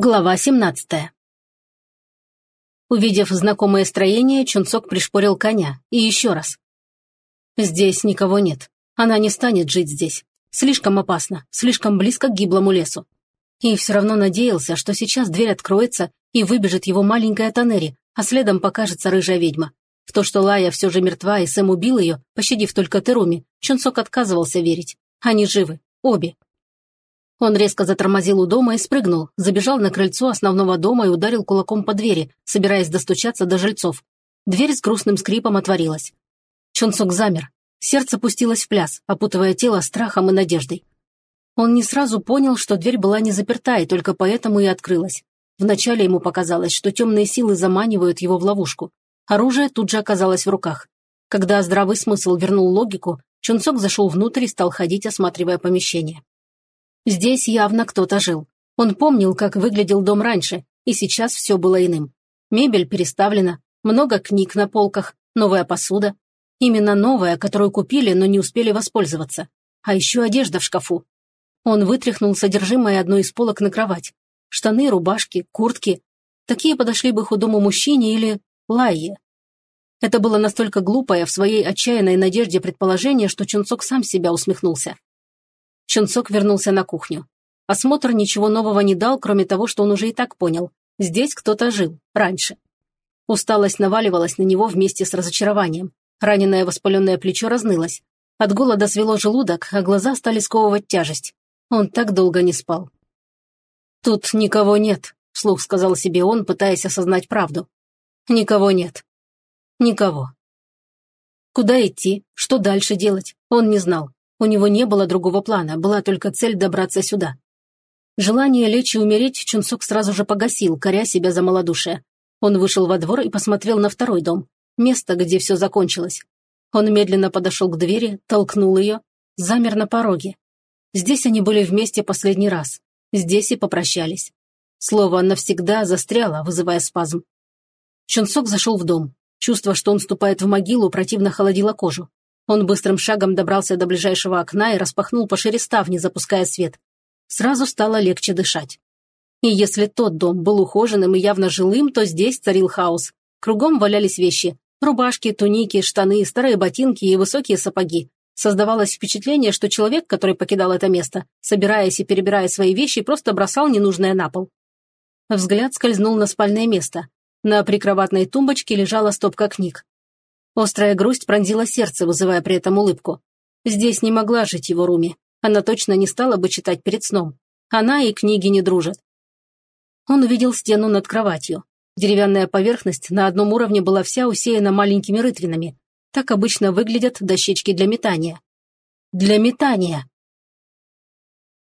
Глава 17 Увидев знакомое строение, Чунцок пришпорил коня. И еще раз. Здесь никого нет. Она не станет жить здесь. Слишком опасно, слишком близко к гиблому лесу. И все равно надеялся, что сейчас дверь откроется и выбежит его маленькая Танери, а следом покажется рыжая ведьма. В то, что Лая все же мертва и Сэм убил ее, пощадив только Теруми, Чунцок отказывался верить. Они живы. Обе. Он резко затормозил у дома и спрыгнул, забежал на крыльцо основного дома и ударил кулаком по двери, собираясь достучаться до жильцов. Дверь с грустным скрипом отворилась. Чонсок замер. Сердце пустилось в пляс, опутывая тело страхом и надеждой. Он не сразу понял, что дверь была не заперта, и только поэтому и открылась. Вначале ему показалось, что темные силы заманивают его в ловушку. Оружие тут же оказалось в руках. Когда здравый смысл вернул логику, Чунцок зашел внутрь и стал ходить, осматривая помещение. Здесь явно кто-то жил. Он помнил, как выглядел дом раньше, и сейчас все было иным. Мебель переставлена, много книг на полках, новая посуда. Именно новая, которую купили, но не успели воспользоваться. А еще одежда в шкафу. Он вытряхнул содержимое одной из полок на кровать. Штаны, рубашки, куртки. Такие подошли бы худому мужчине или лайе. Это было настолько глупое в своей отчаянной надежде предположение, что Чунцок сам себя усмехнулся. Чунцок вернулся на кухню. Осмотр ничего нового не дал, кроме того, что он уже и так понял. Здесь кто-то жил. Раньше. Усталость наваливалась на него вместе с разочарованием. Раненое воспаленное плечо разнылось. От голода свело желудок, а глаза стали сковывать тяжесть. Он так долго не спал. «Тут никого нет», — вслух сказал себе он, пытаясь осознать правду. «Никого нет. Никого». Куда идти? Что дальше делать? Он не знал. У него не было другого плана, была только цель добраться сюда. Желание лечь и умереть Чунсок сразу же погасил, коря себя за малодушие. Он вышел во двор и посмотрел на второй дом, место, где все закончилось. Он медленно подошел к двери, толкнул ее, замер на пороге. Здесь они были вместе последний раз. Здесь и попрощались. Слово «навсегда» застряло, вызывая спазм. Чунсок зашел в дом. Чувство, что он ступает в могилу, противно холодило кожу. Он быстрым шагом добрался до ближайшего окна и распахнул пошире ставни, запуская свет. Сразу стало легче дышать. И если тот дом был ухоженным и явно жилым, то здесь царил хаос. Кругом валялись вещи. Рубашки, туники, штаны, старые ботинки и высокие сапоги. Создавалось впечатление, что человек, который покидал это место, собираясь и перебирая свои вещи, просто бросал ненужное на пол. Взгляд скользнул на спальное место. На прикроватной тумбочке лежала стопка книг. Острая грусть пронзила сердце, вызывая при этом улыбку. Здесь не могла жить его Руми. Она точно не стала бы читать перед сном. Она и книги не дружат. Он увидел стену над кроватью. Деревянная поверхность на одном уровне была вся усеяна маленькими рытвинами. Так обычно выглядят дощечки для метания. Для метания!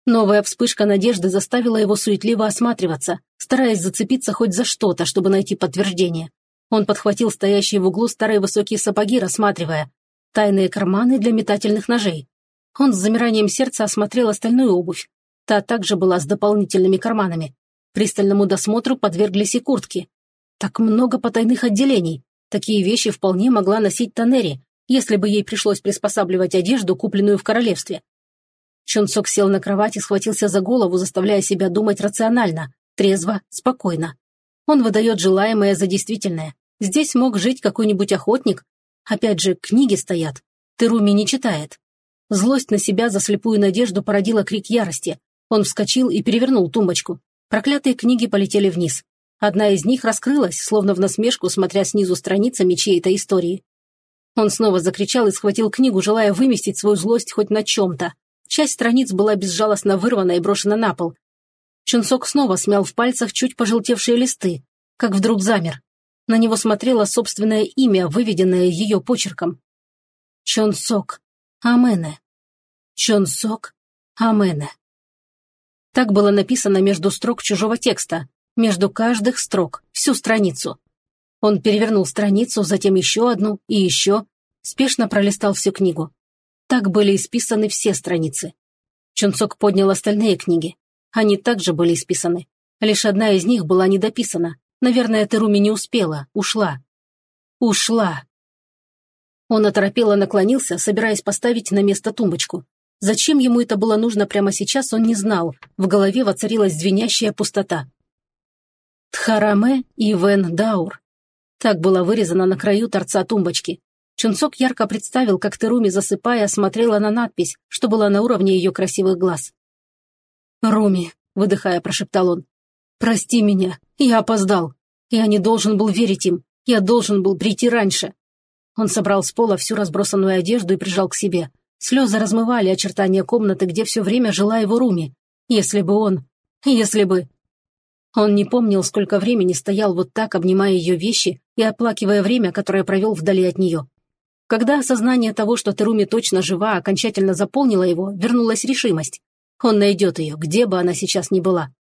Новая вспышка надежды заставила его суетливо осматриваться, стараясь зацепиться хоть за что-то, чтобы найти подтверждение. Он подхватил стоящие в углу старые высокие сапоги, рассматривая. Тайные карманы для метательных ножей. Он с замиранием сердца осмотрел остальную обувь. Та также была с дополнительными карманами. Пристальному досмотру подверглись и куртки. Так много потайных отделений. Такие вещи вполне могла носить Танери, если бы ей пришлось приспосабливать одежду, купленную в королевстве. Чунцок сел на кровать и схватился за голову, заставляя себя думать рационально, трезво, спокойно. Он выдает желаемое за действительное. Здесь мог жить какой-нибудь охотник. Опять же, книги стоят. Теруми не читает. Злость на себя за слепую надежду породила крик ярости. Он вскочил и перевернул тумбочку. Проклятые книги полетели вниз. Одна из них раскрылась, словно в насмешку, смотря снизу страницами чьей-то истории. Он снова закричал и схватил книгу, желая выместить свою злость хоть на чем-то. Часть страниц была безжалостно вырвана и брошена на пол. Чунсок снова смял в пальцах чуть пожелтевшие листы, как вдруг замер. На него смотрело собственное имя, выведенное ее почерком. Чонсок Амене. Чонсок Амене. Так было написано между строк чужого текста, между каждых строк, всю страницу. Он перевернул страницу, затем еще одну и еще, спешно пролистал всю книгу. Так были исписаны все страницы. Чунцок поднял остальные книги. Они также были исписаны. Лишь одна из них была недописана, Наверное, Теруми не успела, ушла. Ушла. Он оторопело наклонился, собираясь поставить на место тумбочку. Зачем ему это было нужно прямо сейчас, он не знал. В голове воцарилась звенящая пустота. Тхараме Ивен Даур. Так было вырезано на краю торца тумбочки. Чунцок ярко представил, как Теруми, засыпая, смотрела на надпись, что была на уровне ее красивых глаз. «Руми», — выдыхая, прошептал он, — «прости меня, я опоздал. Я не должен был верить им, я должен был прийти раньше». Он собрал с пола всю разбросанную одежду и прижал к себе. Слезы размывали очертания комнаты, где все время жила его Руми. Если бы он... Если бы... Он не помнил, сколько времени стоял вот так, обнимая ее вещи и оплакивая время, которое провел вдали от нее. Когда осознание того, что Теруми точно жива, окончательно заполнило его, вернулась решимость. Он найдет ее, где бы она сейчас ни была.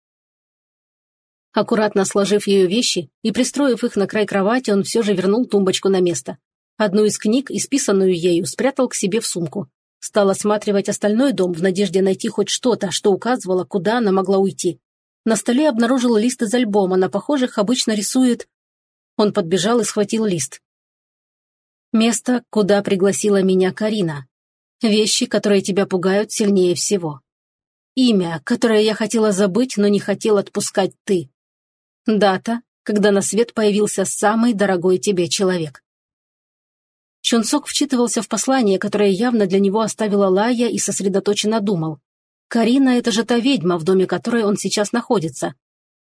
Аккуратно сложив ее вещи и пристроив их на край кровати, он все же вернул тумбочку на место. Одну из книг, исписанную ею, спрятал к себе в сумку. Стал осматривать остальной дом в надежде найти хоть что-то, что указывало, куда она могла уйти. На столе обнаружил лист из альбома, на похожих обычно рисует... Он подбежал и схватил лист. Место, куда пригласила меня Карина. Вещи, которые тебя пугают сильнее всего. Имя, которое я хотела забыть, но не хотел отпускать ты. Дата, когда на свет появился самый дорогой тебе человек. Чунсок вчитывался в послание, которое явно для него оставила Лая и сосредоточенно думал. Карина – это же та ведьма, в доме которой он сейчас находится.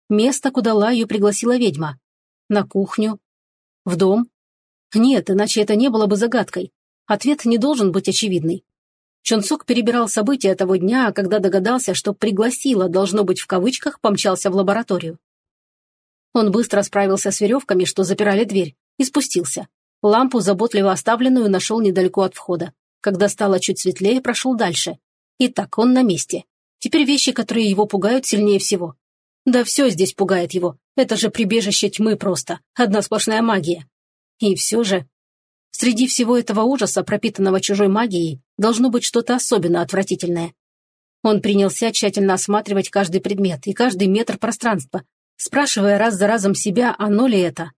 Место, куда Лаю пригласила ведьма. На кухню. В дом. Нет, иначе это не было бы загадкой. Ответ не должен быть очевидный. Чонсок перебирал события того дня, а когда догадался, что «пригласила» должно быть в кавычках, помчался в лабораторию. Он быстро справился с веревками, что запирали дверь, и спустился. Лампу, заботливо оставленную, нашел недалеко от входа. Когда стало чуть светлее, прошел дальше. Итак, он на месте. Теперь вещи, которые его пугают сильнее всего. Да все здесь пугает его. Это же прибежище тьмы просто. Одна сплошная магия. И все же... Среди всего этого ужаса, пропитанного чужой магией, должно быть что-то особенно отвратительное. Он принялся тщательно осматривать каждый предмет и каждый метр пространства, спрашивая раз за разом себя, оно ли это.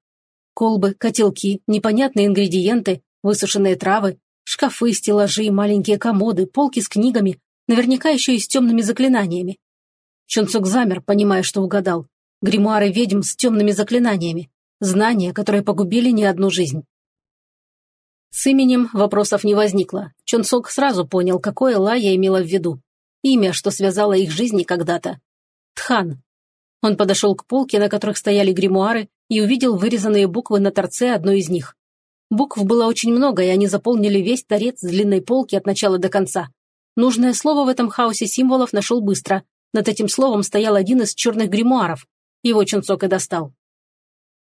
Колбы, котелки, непонятные ингредиенты, высушенные травы, шкафы, стеллажи, маленькие комоды, полки с книгами, Наверняка еще и с темными заклинаниями. Чунцук замер, понимая, что угадал. Гримуары ведьм с темными заклинаниями. Знания, которые погубили не одну жизнь. С именем вопросов не возникло. Чунцок сразу понял, какое Лая имела в виду. Имя, что связало их жизни когда-то. Тхан. Он подошел к полке, на которых стояли гримуары, и увидел вырезанные буквы на торце одной из них. Букв было очень много, и они заполнили весь торец длинной полки от начала до конца. Нужное слово в этом хаосе символов нашел быстро. Над этим словом стоял один из черных гримуаров. Его Чунцок и достал.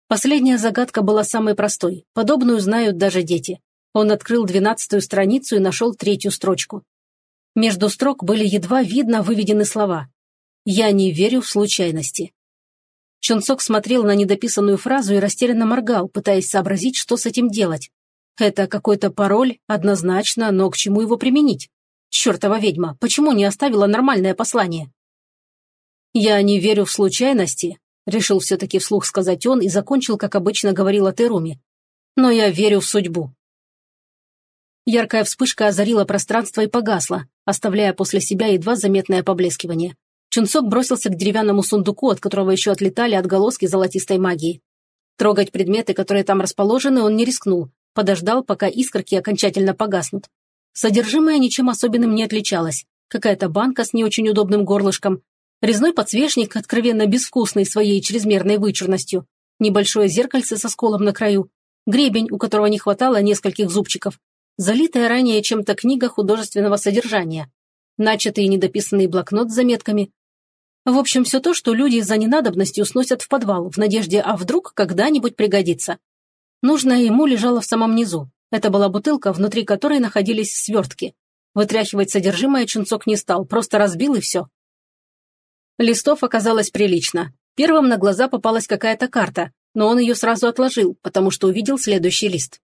Последняя загадка была самой простой. Подобную знают даже дети. Он открыл двенадцатую страницу и нашел третью строчку. Между строк были едва видно выведены слова. «Я не верю в случайности». Чунцок смотрел на недописанную фразу и растерянно моргал, пытаясь сообразить, что с этим делать. Это какой-то пароль, однозначно, но к чему его применить? Чертова ведьма, почему не оставила нормальное послание? «Я не верю в случайности», — решил все-таки вслух сказать он и закончил, как обычно говорила Теруми. «Но я верю в судьбу». Яркая вспышка озарила пространство и погасла, оставляя после себя едва заметное поблескивание. Чунцок бросился к деревянному сундуку, от которого еще отлетали отголоски золотистой магии. Трогать предметы, которые там расположены, он не рискнул, подождал, пока искорки окончательно погаснут. Содержимое ничем особенным не отличалось. Какая-то банка с не очень удобным горлышком, резной подсвечник, откровенно безвкусный своей чрезмерной вычурностью, небольшое зеркальце со сколом на краю, гребень, у которого не хватало нескольких зубчиков, залитая ранее чем-то книга художественного содержания, начатый недописанный блокнот с заметками. В общем, все то, что люди за ненадобностью сносят в подвал, в надежде, а вдруг когда-нибудь пригодится. Нужное ему лежало в самом низу, это была бутылка, внутри которой находились свертки. Вытряхивать содержимое Чунцок не стал, просто разбил и все. Листов оказалось прилично. Первым на глаза попалась какая-то карта, но он ее сразу отложил, потому что увидел следующий лист.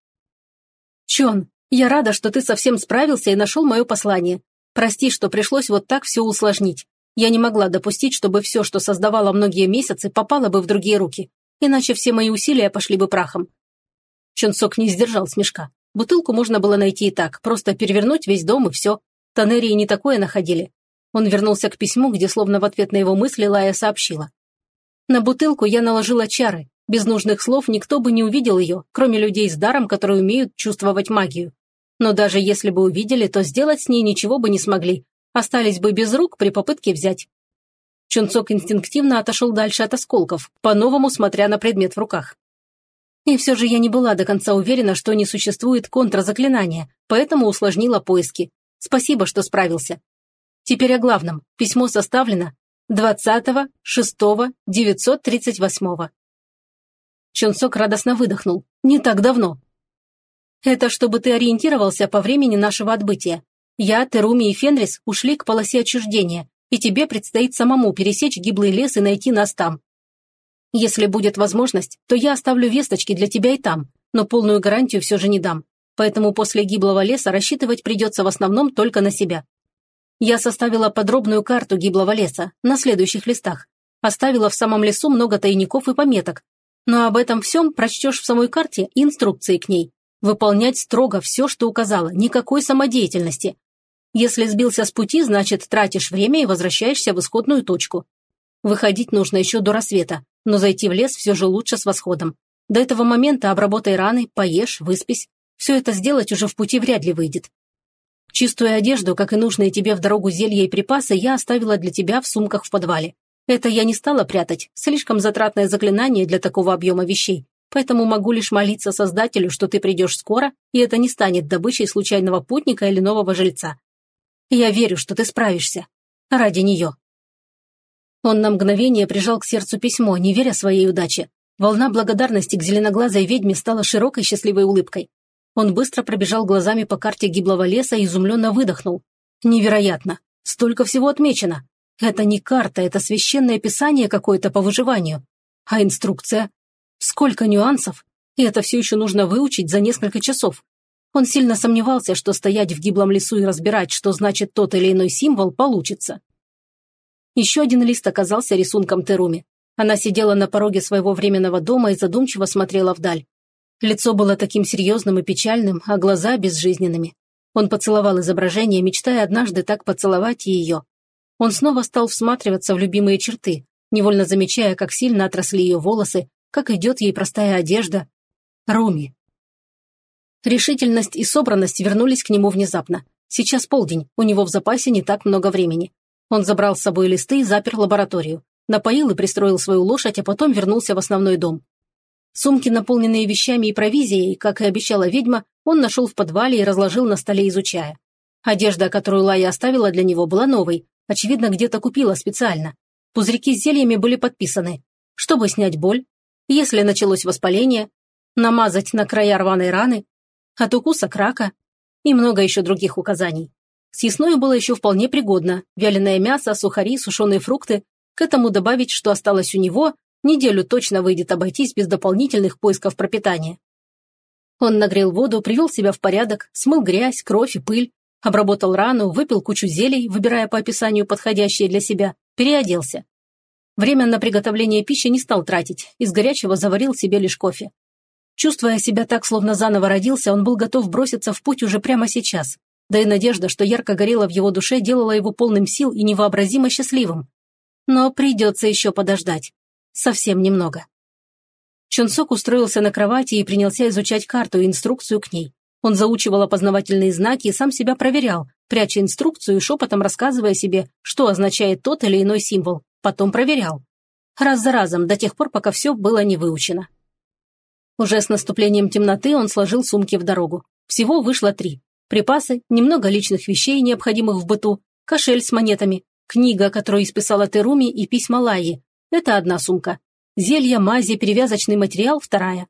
«Чон, я рада, что ты совсем справился и нашел мое послание. Прости, что пришлось вот так все усложнить. Я не могла допустить, чтобы все, что создавала многие месяцы, попало бы в другие руки. Иначе все мои усилия пошли бы прахом. Чонсок не сдержал смешка. Бутылку можно было найти и так, просто перевернуть весь дом и все. Тоннерии не такое находили. Он вернулся к письму, где словно в ответ на его мысли Лая сообщила. На бутылку я наложила чары. Без нужных слов никто бы не увидел ее, кроме людей с даром, которые умеют чувствовать магию. Но даже если бы увидели, то сделать с ней ничего бы не смогли. Остались бы без рук при попытке взять. Чунцок инстинктивно отошел дальше от осколков, по-новому смотря на предмет в руках. И все же я не была до конца уверена, что не существует контрзаклинания, поэтому усложнила поиски. Спасибо, что справился. Теперь о главном. Письмо составлено 20.06.938. Чунсок радостно выдохнул. Не так давно. Это чтобы ты ориентировался по времени нашего отбытия. Я, Теруми и Фенрис ушли к полосе отчуждения, и тебе предстоит самому пересечь гиблый лес и найти нас там. Если будет возможность, то я оставлю весточки для тебя и там, но полную гарантию все же не дам. Поэтому после гиблого леса рассчитывать придется в основном только на себя. Я составила подробную карту гиблого леса на следующих листах. Оставила в самом лесу много тайников и пометок. Но об этом всем прочтешь в самой карте и инструкции к ней. Выполнять строго все, что указала, никакой самодеятельности. Если сбился с пути, значит, тратишь время и возвращаешься в исходную точку. Выходить нужно еще до рассвета, но зайти в лес все же лучше с восходом. До этого момента обработай раны, поешь, выспись. Все это сделать уже в пути вряд ли выйдет. Чистую одежду, как и нужные тебе в дорогу зелья и припасы, я оставила для тебя в сумках в подвале. Это я не стала прятать, слишком затратное заклинание для такого объема вещей, поэтому могу лишь молиться Создателю, что ты придешь скоро, и это не станет добычей случайного путника или нового жильца. Я верю, что ты справишься. Ради нее. Он на мгновение прижал к сердцу письмо, не веря своей удаче. Волна благодарности к зеленоглазой ведьме стала широкой счастливой улыбкой. Он быстро пробежал глазами по карте гиблого леса и изумленно выдохнул. Невероятно! Столько всего отмечено! Это не карта, это священное писание какое-то по выживанию. А инструкция? Сколько нюансов! И это все еще нужно выучить за несколько часов. Он сильно сомневался, что стоять в гиблом лесу и разбирать, что значит тот или иной символ, получится. Еще один лист оказался рисунком Теруми. Она сидела на пороге своего временного дома и задумчиво смотрела вдаль. Лицо было таким серьезным и печальным, а глаза безжизненными. Он поцеловал изображение, мечтая однажды так поцеловать ее. Он снова стал всматриваться в любимые черты, невольно замечая, как сильно отросли ее волосы, как идет ей простая одежда. Руми. Решительность и собранность вернулись к нему внезапно. Сейчас полдень, у него в запасе не так много времени. Он забрал с собой листы и запер лабораторию. Напоил и пристроил свою лошадь, а потом вернулся в основной дом. Сумки, наполненные вещами и провизией, как и обещала ведьма, он нашел в подвале и разложил на столе, изучая. Одежда, которую Лая оставила для него, была новой, очевидно, где-то купила специально. Пузырьки с зельями были подписаны. Чтобы снять боль, если началось воспаление, намазать на края рваной раны, от укуса крака и много еще других указаний. Съестное было еще вполне пригодно. Вяленое мясо, сухари, сушеные фрукты. К этому добавить, что осталось у него, Неделю точно выйдет обойтись без дополнительных поисков пропитания. Он нагрел воду, привел себя в порядок, смыл грязь, кровь и пыль, обработал рану, выпил кучу зелий, выбирая по описанию подходящие для себя, переоделся. Время на приготовление пищи не стал тратить, из горячего заварил себе лишь кофе. Чувствуя себя так, словно заново родился, он был готов броситься в путь уже прямо сейчас. Да и надежда, что ярко горела в его душе, делала его полным сил и невообразимо счастливым. Но придется еще подождать. Совсем немного. Чонсок устроился на кровати и принялся изучать карту и инструкцию к ней. Он заучивал опознавательные знаки и сам себя проверял, пряча инструкцию и шепотом рассказывая себе, что означает тот или иной символ. Потом проверял. Раз за разом, до тех пор, пока все было не выучено. Уже с наступлением темноты он сложил сумки в дорогу. Всего вышло три. Припасы, немного личных вещей, необходимых в быту, кошель с монетами, книга, которую исписала Теруми, и письма Лаи, это одна сумка. Зелья, мази, перевязочный материал – вторая.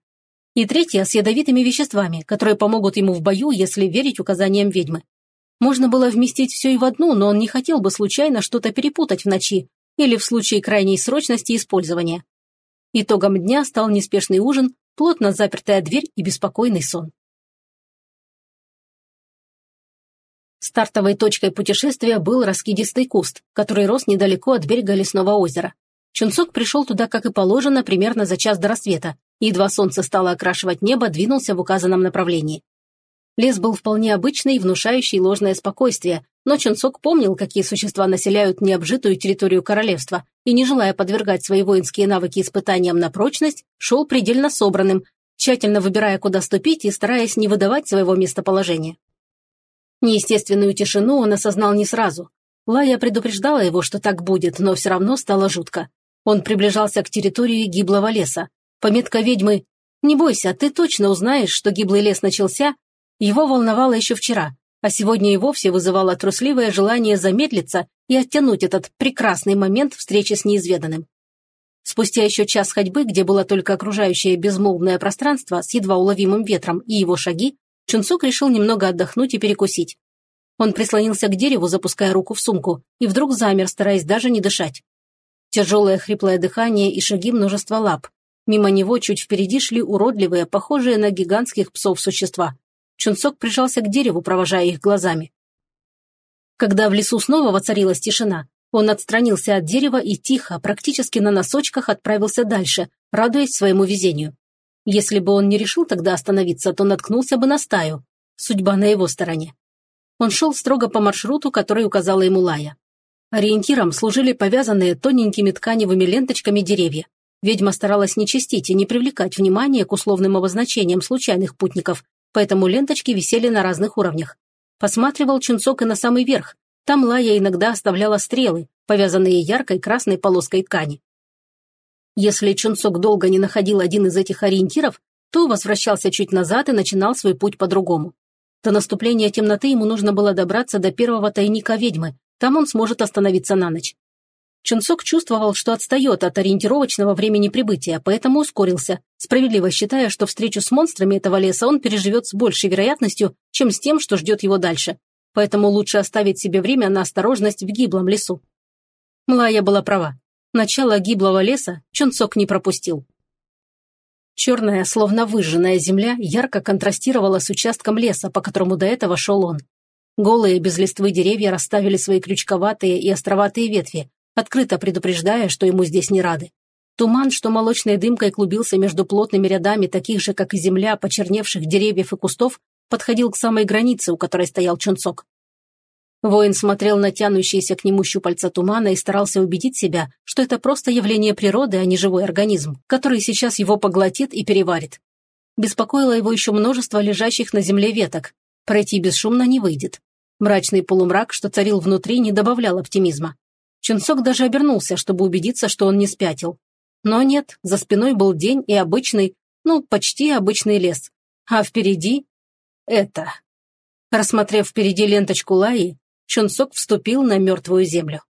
И третья с ядовитыми веществами, которые помогут ему в бою, если верить указаниям ведьмы. Можно было вместить все и в одну, но он не хотел бы случайно что-то перепутать в ночи или в случае крайней срочности использования. Итогом дня стал неспешный ужин, плотно запертая дверь и беспокойный сон. Стартовой точкой путешествия был раскидистый куст, который рос недалеко от берега лесного озера. Чунцок пришел туда, как и положено, примерно за час до рассвета, и едва солнце стало окрашивать небо, двинулся в указанном направлении. Лес был вполне обычный, внушающий ложное спокойствие, но Чунцок помнил, какие существа населяют необжитую территорию королевства, и, не желая подвергать свои воинские навыки испытаниям на прочность, шел предельно собранным, тщательно выбирая, куда ступить и стараясь не выдавать своего местоположения. Неестественную тишину он осознал не сразу. Лая предупреждала его, что так будет, но все равно стало жутко. Он приближался к территории гиблого леса. Пометка ведьмы «Не бойся, ты точно узнаешь, что гиблый лес начался» его волновало еще вчера, а сегодня и вовсе вызывало трусливое желание замедлиться и оттянуть этот прекрасный момент встречи с неизведанным. Спустя еще час ходьбы, где было только окружающее безмолвное пространство с едва уловимым ветром и его шаги, Чунцук решил немного отдохнуть и перекусить. Он прислонился к дереву, запуская руку в сумку, и вдруг замер, стараясь даже не дышать. Тяжелое хриплое дыхание и шаги множества лап. Мимо него чуть впереди шли уродливые, похожие на гигантских псов существа. Чунцок прижался к дереву, провожая их глазами. Когда в лесу снова воцарилась тишина, он отстранился от дерева и тихо, практически на носочках, отправился дальше, радуясь своему везению. Если бы он не решил тогда остановиться, то наткнулся бы на стаю. Судьба на его стороне. Он шел строго по маршруту, который указала ему Лая. Ориентиром служили повязанные тоненькими тканевыми ленточками деревья. Ведьма старалась не чистить и не привлекать внимание к условным обозначениям случайных путников, поэтому ленточки висели на разных уровнях. Посматривал Чунцок и на самый верх. Там Лая иногда оставляла стрелы, повязанные яркой красной полоской ткани. Если Чунцок долго не находил один из этих ориентиров, то возвращался чуть назад и начинал свой путь по-другому. До наступления темноты ему нужно было добраться до первого тайника ведьмы, там он сможет остановиться на ночь. Чунцок чувствовал, что отстает от ориентировочного времени прибытия, поэтому ускорился, справедливо считая, что встречу с монстрами этого леса он переживет с большей вероятностью, чем с тем, что ждет его дальше. Поэтому лучше оставить себе время на осторожность в гиблом лесу. Млая была права. Начало гиблого леса Чунцок не пропустил. Черная, словно выжженная земля, ярко контрастировала с участком леса, по которому до этого шел он. Голые, без листвы деревья расставили свои крючковатые и островатые ветви, открыто предупреждая, что ему здесь не рады. Туман, что молочной дымкой клубился между плотными рядами таких же, как и земля, почерневших деревьев и кустов, подходил к самой границе, у которой стоял Чунцок. Воин смотрел на тянущиеся к нему щупальца тумана и старался убедить себя, что это просто явление природы, а не живой организм, который сейчас его поглотит и переварит. Беспокоило его еще множество лежащих на земле веток. Пройти бесшумно не выйдет. Мрачный полумрак, что царил внутри, не добавлял оптимизма. Чунцок даже обернулся, чтобы убедиться, что он не спятил. Но нет, за спиной был день и обычный, ну, почти обычный лес. А впереди — это. Рассмотрев впереди ленточку Лаи, Чунцок вступил на мертвую землю.